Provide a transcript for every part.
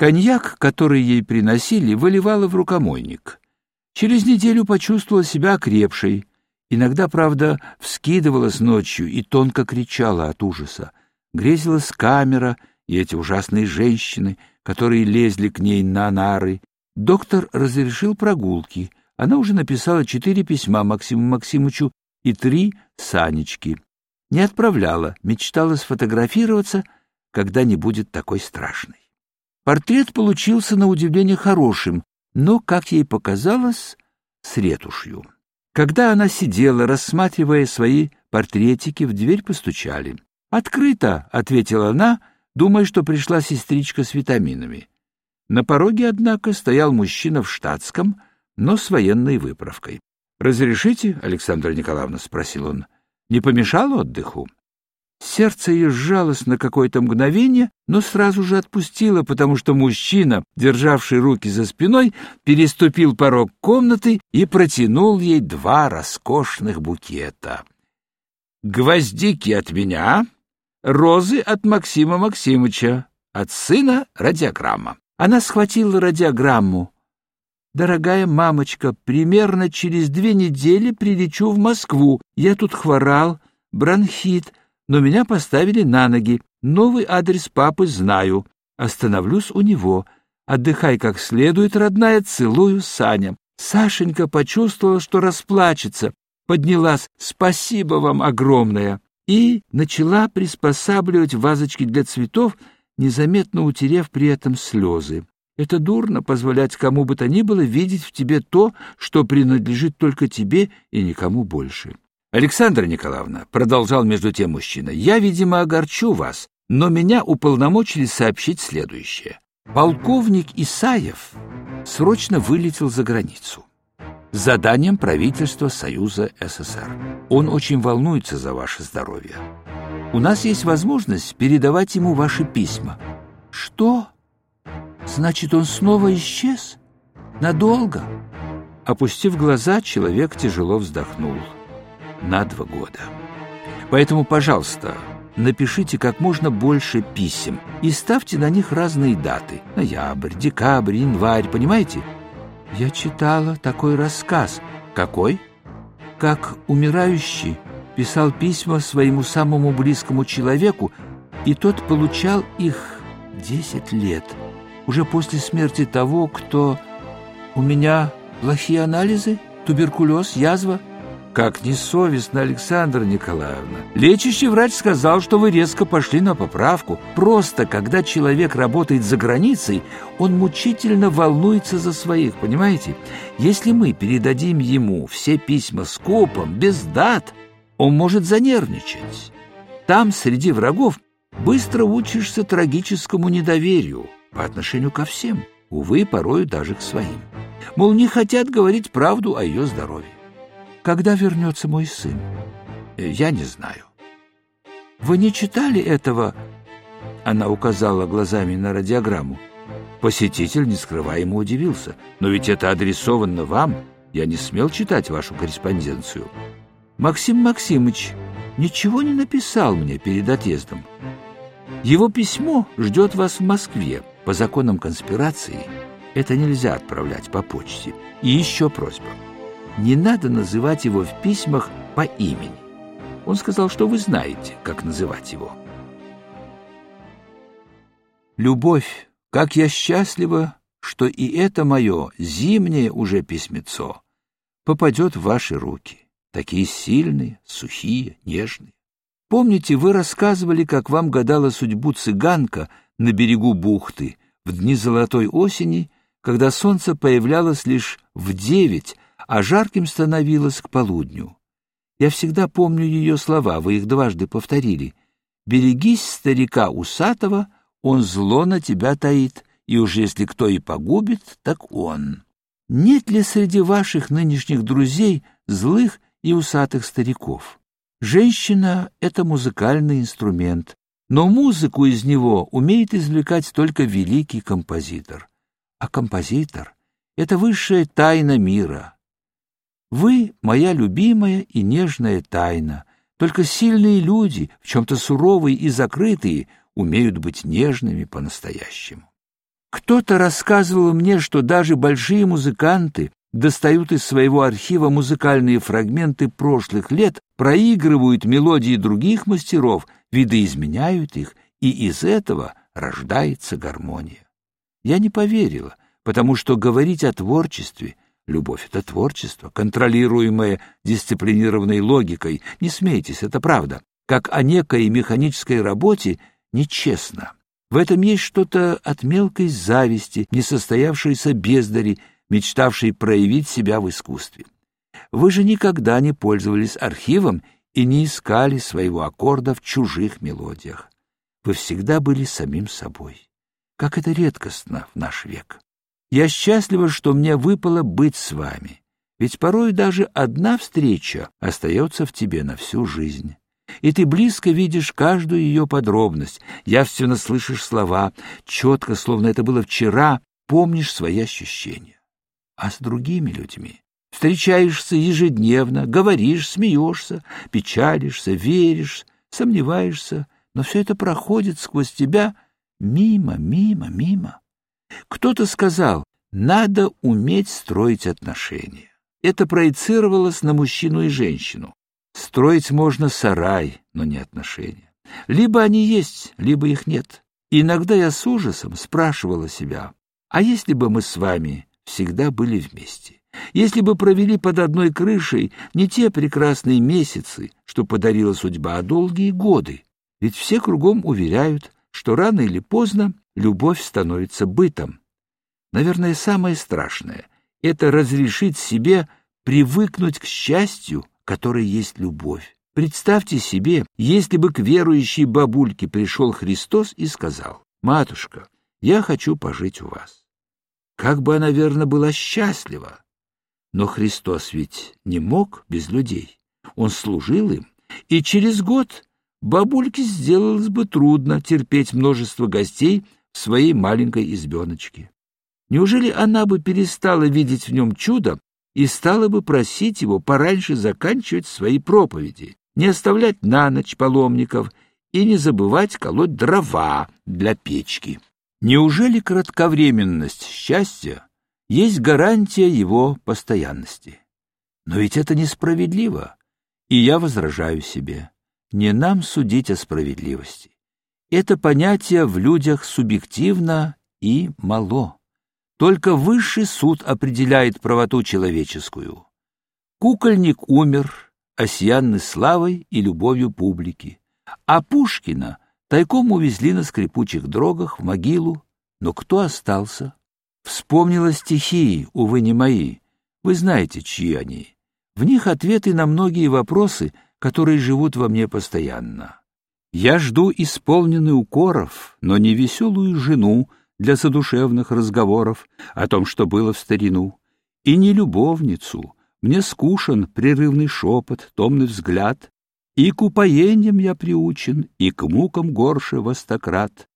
Коньяк, который ей приносили, выливала в рукомойник. Через неделю почувствовала себя окрепшей. Иногда, правда, вскидывалась ночью и тонко кричала от ужаса. Грезилась камера и эти ужасные женщины, которые лезли к ней на нары. Доктор разрешил прогулки. Она уже написала четыре письма Максиму Максимовичу и три Санечке. Не отправляла, мечтала сфотографироваться, когда не будет такой страшной. Портрет получился на удивление хорошим, но, как ей показалось, с ретушью. Когда она сидела, рассматривая свои портретики, в дверь постучали. «Открыто!» — ответила она, думая, что пришла сестричка с витаминами. На пороге, однако, стоял мужчина в штатском, но с военной выправкой. «Разрешите, Александра Николаевна?» — спросил он. «Не помешал отдыху?» Сердце ее сжалось на какое-то мгновение, но сразу же отпустило, потому что мужчина, державший руки за спиной, переступил порог комнаты и протянул ей два роскошных букета. «Гвоздики от меня, розы от Максима Максимовича, от сына радиограмма». Она схватила радиограмму. «Дорогая мамочка, примерно через две недели прилечу в Москву. Я тут хворал, бронхит» но меня поставили на ноги. Новый адрес папы знаю. Остановлюсь у него. Отдыхай как следует, родная, целую, Саня. Сашенька почувствовала, что расплачется. Поднялась. Спасибо вам огромное. И начала приспосабливать вазочки для цветов, незаметно утерев при этом слезы. Это дурно позволять кому бы то ни было видеть в тебе то, что принадлежит только тебе и никому больше. Александра Николаевна, продолжал между тем мужчина, я, видимо, огорчу вас, но меня уполномочили сообщить следующее. Полковник Исаев срочно вылетел за границу заданием правительства Союза СССР. Он очень волнуется за ваше здоровье. У нас есть возможность передавать ему ваши письма. Что? Значит, он снова исчез? Надолго? Опустив глаза, человек тяжело вздохнул на два года. Поэтому, пожалуйста, напишите как можно больше писем и ставьте на них разные даты. Ноябрь, декабрь, январь, понимаете? Я читала такой рассказ. Какой? Как умирающий писал письма своему самому близкому человеку, и тот получал их десять лет, уже после смерти того, кто... У меня плохие анализы, туберкулез, язва — как несовестно, Александра Николаевна. Лечащий врач сказал, что вы резко пошли на поправку. Просто, когда человек работает за границей, он мучительно волнуется за своих, понимаете? Если мы передадим ему все письма с копом, без дат, он может занервничать. Там, среди врагов, быстро учишься трагическому недоверию по отношению ко всем, увы, порою даже к своим. Мол, не хотят говорить правду о ее здоровье. Когда вернется мой сын? Я не знаю. Вы не читали этого? Она указала глазами на радиограмму. Посетитель, не скрывая, ему удивился. Но ведь это адресовано вам. Я не смел читать вашу корреспонденцию. Максим Максимович ничего не написал мне перед отъездом. Его письмо ждет вас в Москве. По законам конспирации это нельзя отправлять по почте. И еще просьба не надо называть его в письмах по имени. Он сказал, что вы знаете, как называть его. Любовь, как я счастлива, что и это мое зимнее уже письмецо попадет в ваши руки, такие сильные, сухие, нежные. Помните, вы рассказывали, как вам гадала судьбу цыганка на берегу бухты в дни золотой осени, когда солнце появлялось лишь в девять, а жарким становилось к полудню. Я всегда помню ее слова, вы их дважды повторили. «Берегись старика усатого, он зло на тебя таит, и уж если кто и погубит, так он». Нет ли среди ваших нынешних друзей злых и усатых стариков? Женщина — это музыкальный инструмент, но музыку из него умеет извлекать только великий композитор. А композитор — это высшая тайна мира, вы — моя любимая и нежная тайна. Только сильные люди, в чем-то суровые и закрытые, умеют быть нежными по-настоящему. Кто-то рассказывал мне, что даже большие музыканты достают из своего архива музыкальные фрагменты прошлых лет, проигрывают мелодии других мастеров, видоизменяют их, и из этого рождается гармония. Я не поверила, потому что говорить о творчестве — любовь — это творчество, контролируемое дисциплинированной логикой, не смейтесь, это правда, как о некой механической работе нечестно. В этом есть что-то от мелкой зависти, несостоявшейся бездари, мечтавшей проявить себя в искусстве. Вы же никогда не пользовались архивом и не искали своего аккорда в чужих мелодиях. Вы всегда были самим собой. Как это редкостно в наш век. Я счастлива, что мне выпало быть с вами, ведь порой даже одна встреча остается в тебе на всю жизнь. И ты близко видишь каждую ее подробность, явственно слышишь слова, четко, словно это было вчера, помнишь свои ощущения. А с другими людьми встречаешься ежедневно, говоришь, смеешься, печалишься, веришь, сомневаешься, но все это проходит сквозь тебя мимо, мимо, мимо. Кто-то сказал, надо уметь строить отношения. Это проецировалось на мужчину и женщину. Строить можно сарай, но не отношения. Либо они есть, либо их нет. Иногда я с ужасом спрашивала себя, а если бы мы с вами всегда были вместе? Если бы провели под одной крышей не те прекрасные месяцы, что подарила судьба, а долгие годы? Ведь все кругом уверяют, что рано или поздно любовь становится бытом. Наверное, самое страшное — это разрешить себе привыкнуть к счастью, которое есть любовь. Представьте себе, если бы к верующей бабульке пришел Христос и сказал, «Матушка, я хочу пожить у вас». Как бы она, верно, была счастлива. Но Христос ведь не мог без людей. Он служил им, и через год бабульке сделалось бы трудно терпеть множество гостей своей маленькой избеночке. Неужели она бы перестала видеть в нем чудо и стала бы просить его пораньше заканчивать свои проповеди, не оставлять на ночь паломников и не забывать колоть дрова для печки? Неужели кратковременность счастья есть гарантия его постоянности? Но ведь это несправедливо, и я возражаю себе. Не нам судить о справедливости. Это понятие в людях субъективно и мало. Только высший суд определяет правоту человеческую. Кукольник умер, осиянный славой и любовью публики, а Пушкина тайком увезли на скрипучих дрогах в могилу, но кто остался? Вспомнила стихии, увы, не мои. Вы знаете, чьи они. В них ответы на многие вопросы — которые живут во мне постоянно. Я жду исполненный укоров, но не веселую жену для задушевных разговоров о том, что было в старину, и не любовницу, мне скушен прерывный шепот, томный взгляд, и к упоениям я приучен, и к мукам горше востократ.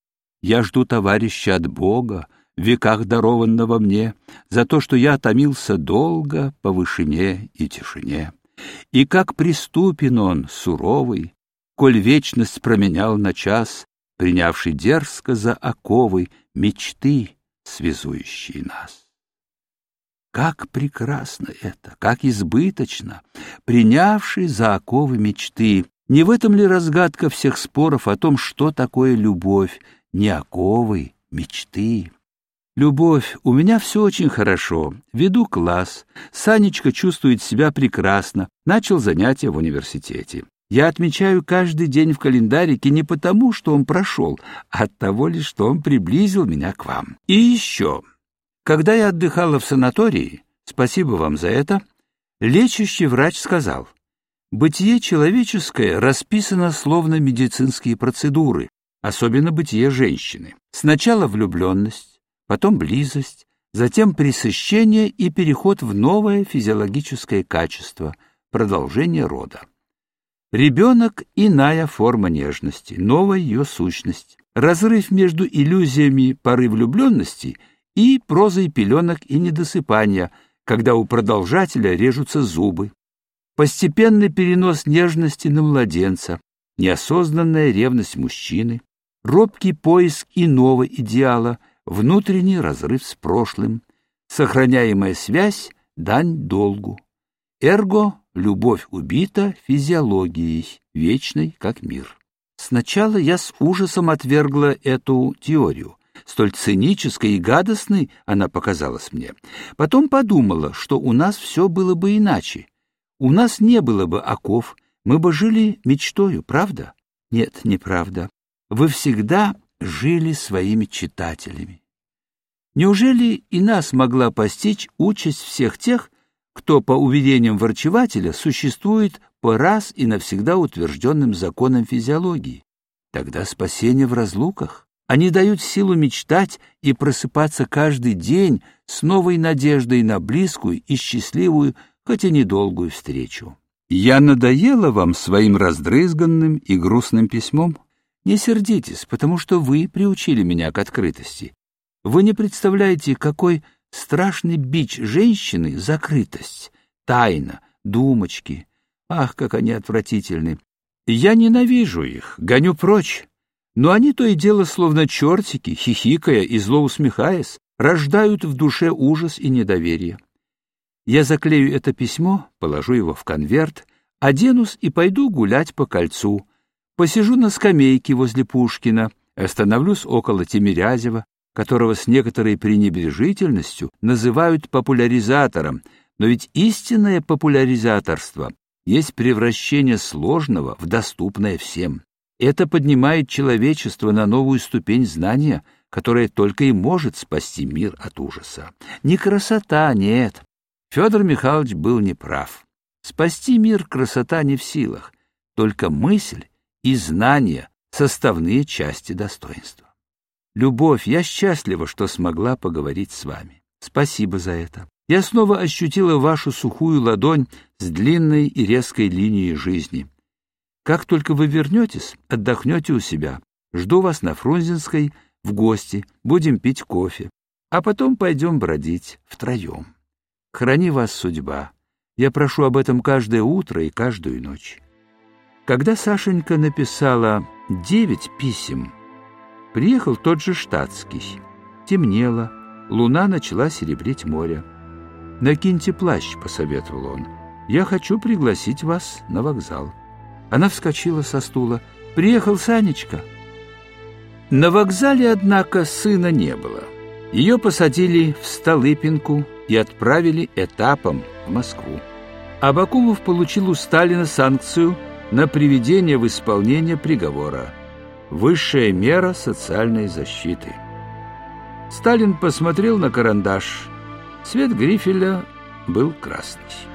Я жду товарища от Бога, в веках дарованного мне, за то, что я томился долго по вышине и тишине. И как приступен он, суровый, коль вечность променял на час, принявший дерзко за оковы мечты, связующие нас. Как прекрасно это, как избыточно, принявший за оковы мечты. Не в этом ли разгадка всех споров о том, что такое любовь, не оковы, мечты? «Любовь, у меня все очень хорошо. Веду класс. Санечка чувствует себя прекрасно. Начал занятия в университете. Я отмечаю каждый день в календарике не потому, что он прошел, а от того лишь, что он приблизил меня к вам. И еще. Когда я отдыхала в санатории, спасибо вам за это, лечащий врач сказал, бытие человеческое расписано словно медицинские процедуры, особенно бытие женщины. Сначала влюбленность, потом близость, затем пресыщение и переход в новое физиологическое качество, продолжение рода. Ребенок — иная форма нежности, новая ее сущность, разрыв между иллюзиями поры влюбленности и прозой пеленок и недосыпания, когда у продолжателя режутся зубы, постепенный перенос нежности на младенца, неосознанная ревность мужчины, робкий поиск иного идеала — внутренний разрыв с прошлым, сохраняемая связь — дань долгу. Эрго — любовь убита физиологией, вечной, как мир. Сначала я с ужасом отвергла эту теорию. Столь цинической и гадостной она показалась мне. Потом подумала, что у нас все было бы иначе. У нас не было бы оков, мы бы жили мечтою, правда? Нет, неправда. Вы всегда жили своими читателями. Неужели и нас могла постичь участь всех тех, кто, по уведениям ворчевателя, существует по раз и навсегда утвержденным законам физиологии? Тогда спасение в разлуках. Они дают силу мечтать и просыпаться каждый день с новой надеждой на близкую и счастливую, хоть и недолгую встречу. Я надоела вам своим раздрызганным и грустным письмом? Не сердитесь, потому что вы приучили меня к открытости. Вы не представляете, какой страшный бич женщины — закрытость, тайна, думочки. Ах, как они отвратительны! Я ненавижу их, гоню прочь. Но они то и дело, словно чертики, хихикая и зло усмехаясь, рождают в душе ужас и недоверие. Я заклею это письмо, положу его в конверт, оденусь и пойду гулять по кольцу. Посижу на скамейке возле Пушкина, остановлюсь около Тимирязева, которого с некоторой пренебрежительностью называют популяризатором, но ведь истинное популяризаторство есть превращение сложного в доступное всем. Это поднимает человечество на новую ступень знания, которая только и может спасти мир от ужаса. Не красота, нет. Федор Михайлович был неправ. Спасти мир красота не в силах, только мысль и знание — составные части достоинства. Любовь, я счастлива, что смогла поговорить с вами. Спасибо за это. Я снова ощутила вашу сухую ладонь с длинной и резкой линией жизни. Как только вы вернетесь, отдохнете у себя. Жду вас на Фрунзенской в гости, будем пить кофе, а потом пойдем бродить втроем. Храни вас судьба. Я прошу об этом каждое утро и каждую ночь. Когда Сашенька написала девять писем, Приехал тот же штатский. Темнело, луна начала серебреть море. «Накиньте плащ», — посоветовал он. «Я хочу пригласить вас на вокзал». Она вскочила со стула. «Приехал Санечка». На вокзале, однако, сына не было. Ее посадили в Столыпинку и отправили этапом в Москву. Абакумов получил у Сталина санкцию на приведение в исполнение приговора высшая мера социальной защиты. Сталин посмотрел на карандаш. Цвет грифеля был красный.